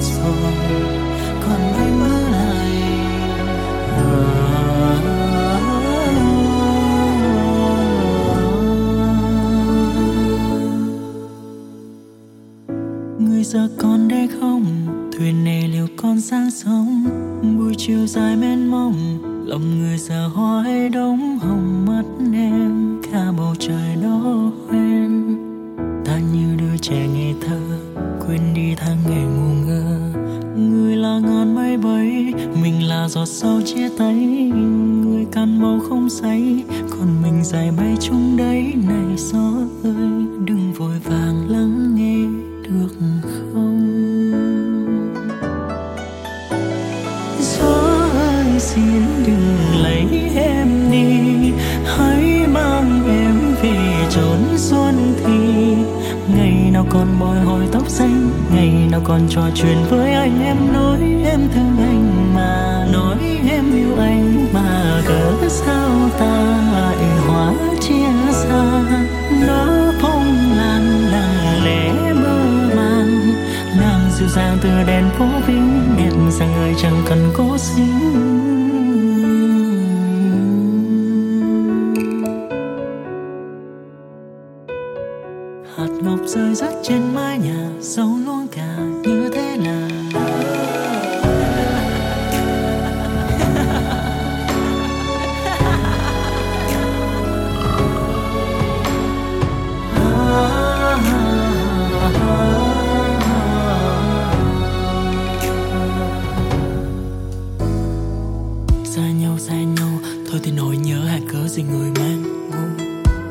rồi còn mây mưa này người giờ còn đây không? Thuyền này liệu còn sang sông? Buổi chiều dài mênh mông, lòng người giờ hói đống hồng mắt em, cả bầu trời đó. Quên đi tháng ngày ngu ngơ. Người là ngàn mây bay mình là giọt sao chia tay. Người càn màu không say, còn mình dài bay chung đấy, này gió ơi. Còn trò chuyện với anh, em nói em thương anh mà, nói em yêu anh mà, cớ sao ta lại hóa chia xa? Nó phong lan lặng lẽ mơ màng, nàng dịu dàng từ đèn phố vinh biết rằng người chẳng cần cố xin. Hạt ngọc rơi rớt trên mái nhà dấu lối thôi thì nỗi nhớ hạt cớ gì người mang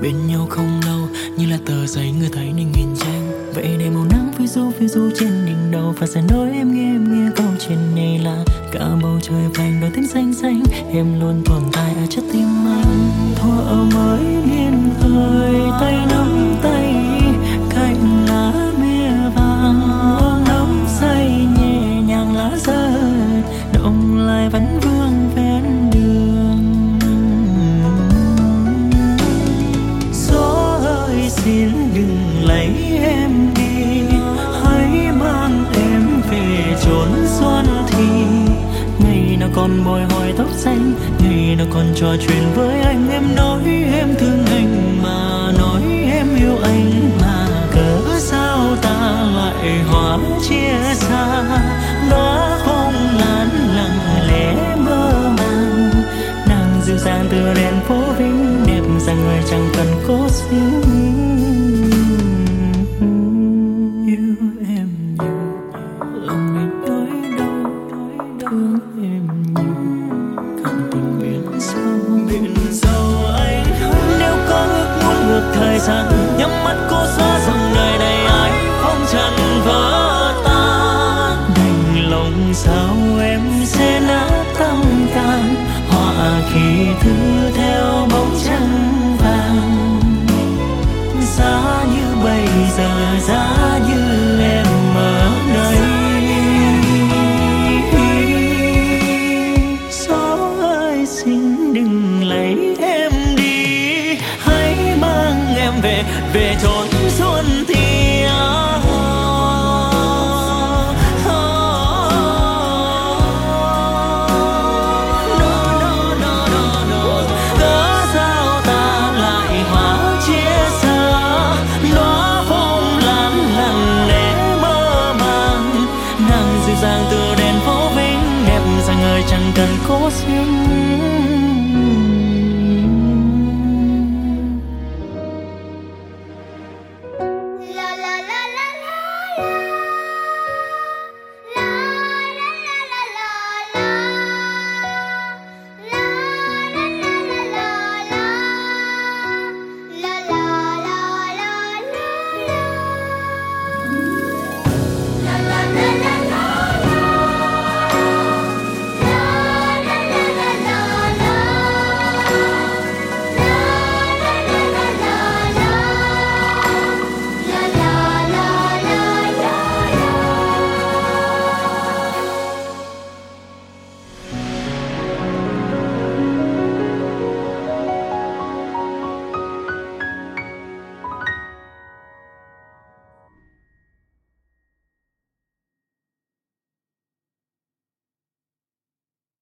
bên nhau không lâu, như là tờ giấy người thấy nên nghìn trang. Vậy để màu nắng phiêu du phiêu du trên đỉnh đầu. Và sẽ nói em nghe em nghe câu chuyện này là cả bầu trời vàng đôi tím xanh xanh. Em luôn tồn tại ở chất tim anh. Thua ở mới liên ơi, tay nắm tay còn bồi hồi tóc xanh, ngày nào còn trò chuyện với anh, em nói em thương anh mà nói em yêu anh mà cớ sao ta lại hóa chia xa? Đó không lan lặng lẽ mơ màng. Nàng dịu dàng từ đèn phố vinh, đẹp rằng người chẳng cần cố xin ngược nhắm mắt cố xóa dòng đời này ai phong trần vỡ tan. Đành lòng sao em sẽ nát tâm can họa khi thứ theo 掌灯过前。